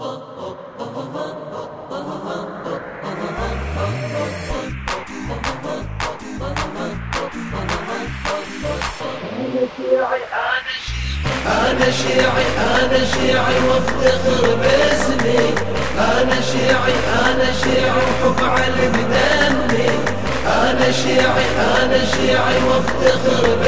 أنا شيعي أنا شيعي وأفتخر باسمي أنا شيعي أنا شيعي وحب علي بدمي أنا شيعي أنا شيعي وافتخر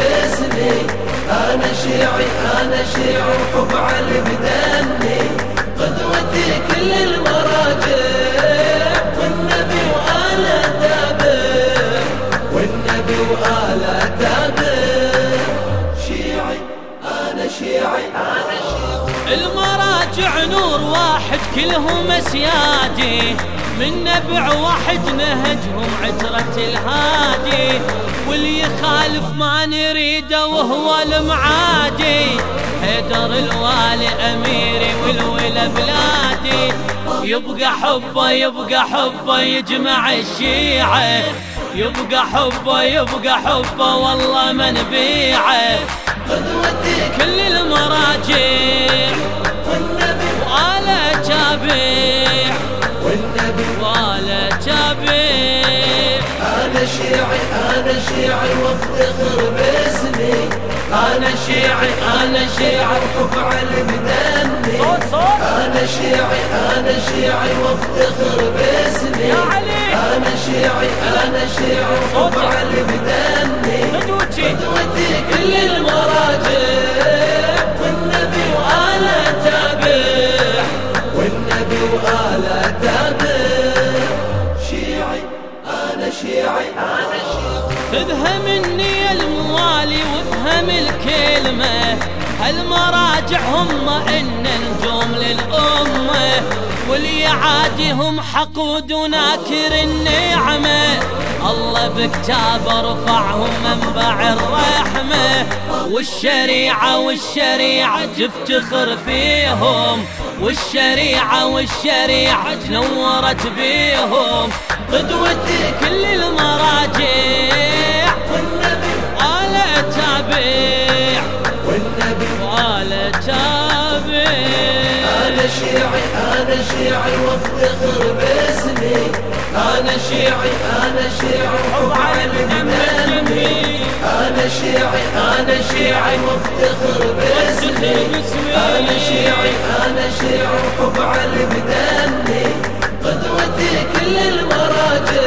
كلهم اسيادي من نبع واحد نهجهم عترة الهادي. واللي يخالف ما نريده وهو المعادي. حيدر الوالي أميري والولا بلادي. يبقى حبه يبقى حبه يجمع الشيعة. يبقى حبه يبقى حبه والله ما نبيعه كل المراجع. ولا جابع أنا شيعي أنا شيعي وافتخر باسمي. أنا شيعي أنا شيعي وحب علي بدمي. صوت صوت. أنا شيعي أنا شيعي وافتخر باسمي. يا علي. أنا شيعي أنا شيعي وحب. علي بدمي. شيعي. خذها مني الموالي وافهم الكلمة هالمراجع هم إن نجوم للأمة؟ واللي يعاديهم حقود وناكر النعمة. الله بكتابه رفعهم منبع الرحمة. والشريعة والشريعة تفتخر فيهم. والشريعة والشريعة تنورت بيهم. قدوتي كل المراجع والنبي ولا تابع. والنبي ولا تابع. أنا شيعي أنا شيعي وافتخر باسمي. أنا شيعي أنا شيعي وحب علي بدمي أنا شيعي أنا شيعي وافتخر باسمي. أنا شيعي أنا شيعي وحب علي بدمي كل المراجع.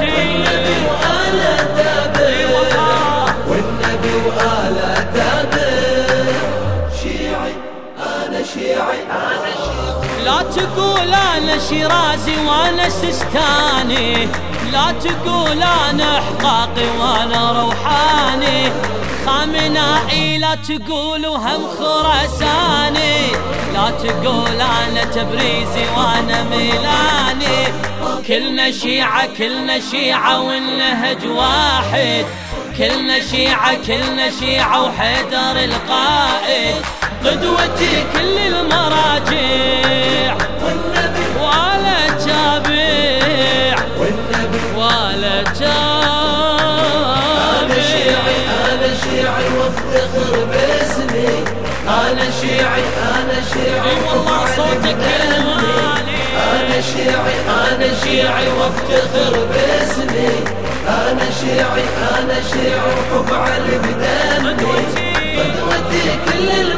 والنبي وآل تابع. والنبي وآل تابع. شيعي أنا شيعي. أنا شيعي لا تقول أنا شيرازي وأنا سستاني لا تقول أنا حقاقي وأنا روحاني. خامنائي لا تقول هم خراساني. لا تقول أنا تبريزي وأنا ميلاني. كلنا شيعة كلنا شيعة والنهج واحد. كلنا شيعة كلنا شيعة وحيدر القائد. قدوتي شيعي وافتخر باسمي أنا شيعي أنا شيعي والله صوتك. المالي أنا شيعي أنا شيعي وافتخر باسمي أنا شيعي أنا شيعي وحب علي بدمي. قدوتي كل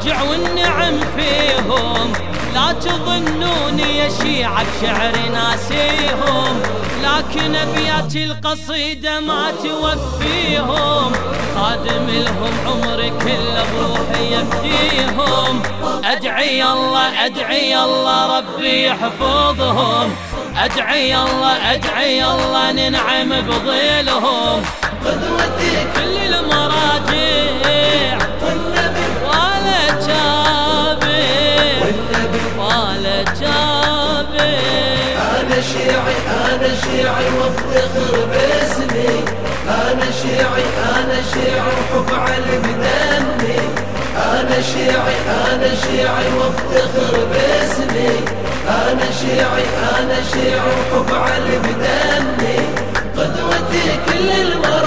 المراجع والنعم فيهم. لا تظنوني يا شيعة بشعر ناسيهم. لكن أبيات القصيدة ما توفيهم. خادم لهم عمري كله بروحي يفديهم. أدعي الله أدعي الله ربي يحفظهم. أدعي الله أدعي الله ننعم بظلهم. قدوتي كل المراجع شيعي أنا شيعي وأفتخر باسمي. أنا شيعي أنا شيعي وحب علي بدمي. أنا شيعي أنا شيعي وأفتخر باسمي. أنا أنا شيعي وحب علي بدمي. قدوتي كل المراجع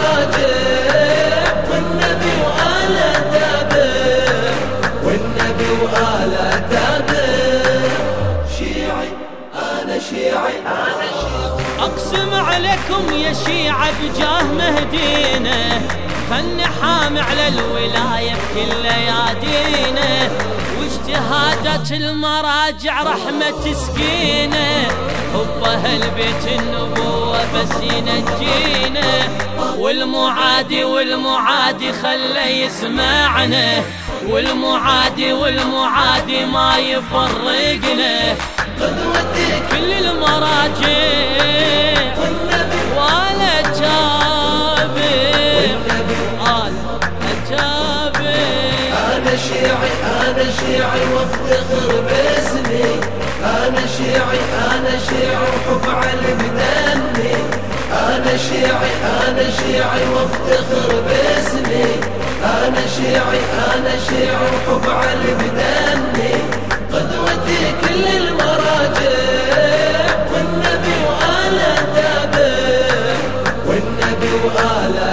أقسم عليكم يا شيعة بجاه مهدينا خلني حامي على الولاية بكل ليادينا واجتهادات المراجع رحمة سكينة حب أهل بيت النبوة بس ينجينا والمعادي والمعادي خلى يسمعنا والمعادي والمعادي ما يفرقنا قدوتي كل المراجع ولا جابر قال جابر أنا شيعي أنا شيعي وافتخر باسمي أنا شيعي أنا شيعي وحب علي بدمي أنا شيعي أنا شيعي وافتخر باسمي أنا شيعي أنا شيعي وحب علي وآلائه